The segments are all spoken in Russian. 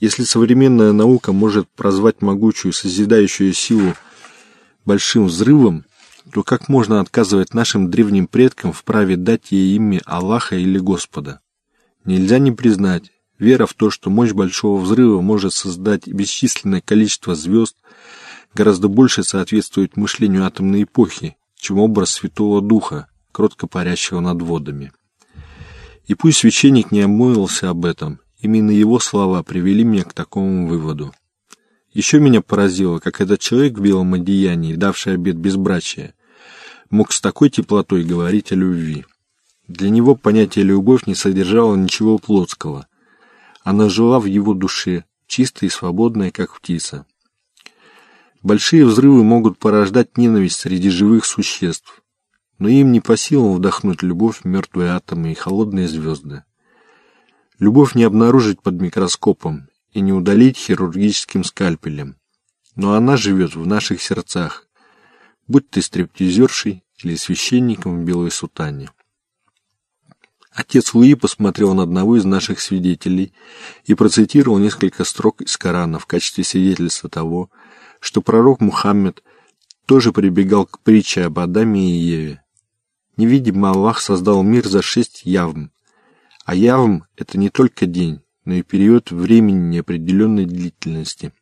Если современная наука может прозвать могучую созидающую силу большим взрывом, то как можно отказывать нашим древним предкам в праве дать ей имя Аллаха или Господа? Нельзя не признать, вера в то, что мощь большого взрыва может создать бесчисленное количество звезд, гораздо больше соответствует мышлению атомной эпохи, чем образ Святого Духа, кротко парящего над водами. И пусть священник не обмолвился об этом, именно его слова привели меня к такому выводу. Еще меня поразило, как этот человек в белом одеянии, давший обет безбрачия, мог с такой теплотой говорить о любви. Для него понятие «любовь» не содержало ничего плотского. Она жила в его душе, чистая и свободная, как птица. Большие взрывы могут порождать ненависть среди живых существ, но им не по силам вдохнуть любовь в мертвые атомы и холодные звезды. Любовь не обнаружить под микроскопом и не удалить хирургическим скальпелем, но она живет в наших сердцах, будь ты стриптизершей или священником в белой сутане. Отец Луи посмотрел на одного из наших свидетелей и процитировал несколько строк из Корана в качестве свидетельства того, что пророк Мухаммед тоже прибегал к притче об Адаме и Еве. Невидимо Аллах создал мир за шесть явм, а явм – это не только день, но и период времени неопределенной длительности.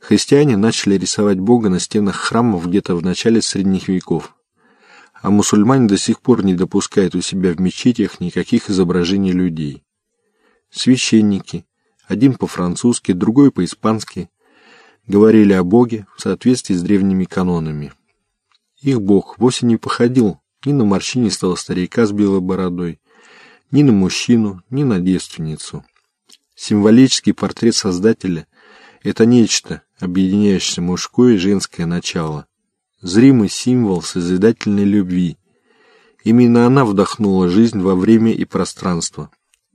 Христиане начали рисовать Бога на стенах храмов где-то в начале средних веков, а мусульмане до сих пор не допускают у себя в мечетях никаких изображений людей. Священники, один по-французски, другой по-испански, говорили о Боге в соответствии с древними канонами. Их Бог вовсе не походил ни на морщинистого старика с белой бородой, ни на мужчину, ни на девственницу. Символический портрет Создателя – это нечто, объединяющее мужское и женское начало, зримый символ созидательной любви. Именно она вдохнула жизнь во время и пространство,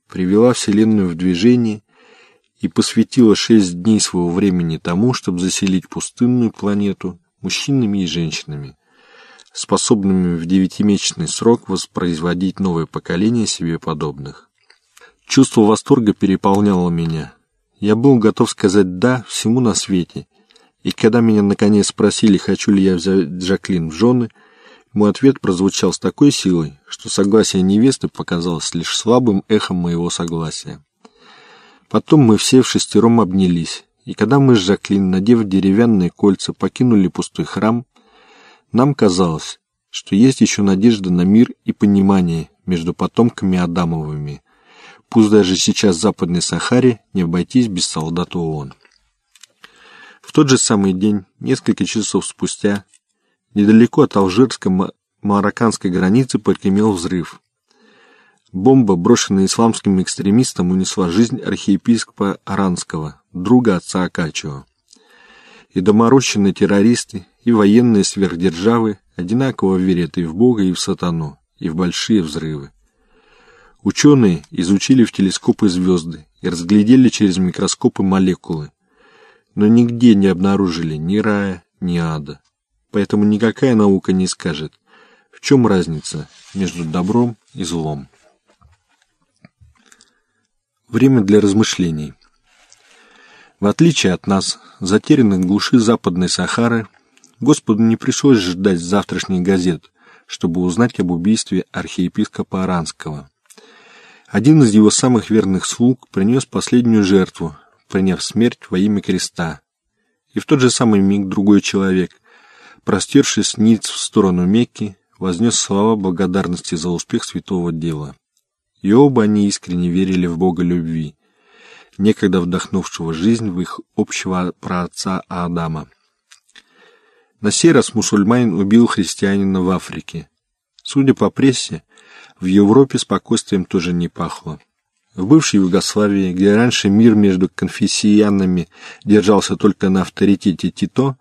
привела Вселенную в движение и посвятила шесть дней своего времени тому, чтобы заселить пустынную планету мужчинами и женщинами, способными в девятимесячный срок воспроизводить новое поколение себе подобных. Чувство восторга переполняло меня. Я был готов сказать «да» всему на свете. И когда меня наконец спросили, хочу ли я взять Джаклин в жены, мой ответ прозвучал с такой силой, что согласие невесты показалось лишь слабым эхом моего согласия. Потом мы все в шестером обнялись, и когда мы с Жаклин, надев деревянные кольца, покинули пустой храм, нам казалось, что есть еще надежда на мир и понимание между потомками Адамовыми. Пусть даже сейчас в Западной Сахаре не обойтись без солдат ООН. В тот же самый день, несколько часов спустя, недалеко от алжирско-марокканской границы прогремел взрыв. Бомба, брошенная исламским экстремистом, унесла жизнь архиепископа Аранского, друга отца Акачева. И доморощенные террористы, и военные сверхдержавы одинаково верят и в Бога, и в сатану, и в большие взрывы. Ученые изучили в телескопы звезды и разглядели через микроскопы молекулы, но нигде не обнаружили ни рая, ни ада. Поэтому никакая наука не скажет, в чем разница между добром и злом. Время для размышлений. В отличие от нас, затерянных в глуши Западной Сахары, Господу не пришлось ждать завтрашних газет, чтобы узнать об убийстве архиепископа Аранского. Один из его самых верных слуг принес последнюю жертву, приняв смерть во имя креста. И в тот же самый миг другой человек, простершись ниц в сторону Мекки, вознес слова благодарности за успех святого дела. И оба они искренне верили в Бога любви, некогда вдохнувшего жизнь в их общего праотца Адама. На сей раз мусульманин убил христианина в Африке. Судя по прессе, в Европе спокойствием тоже не пахло. В бывшей Югославии, где раньше мир между конфессиянами держался только на авторитете Тито,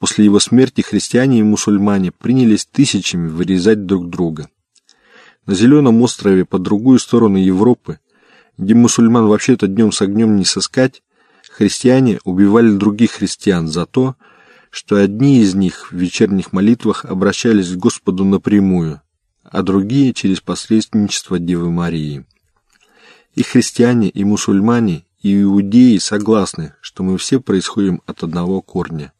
после его смерти христиане и мусульмане принялись тысячами вырезать друг друга. На Зеленом острове по другую сторону Европы, где мусульман вообще-то днем с огнем не сыскать, христиане убивали других христиан за то, что одни из них в вечерних молитвах обращались к Господу напрямую, а другие через посредничество Девы Марии. И христиане, и мусульмане и иудеи согласны, что мы все происходим от одного корня.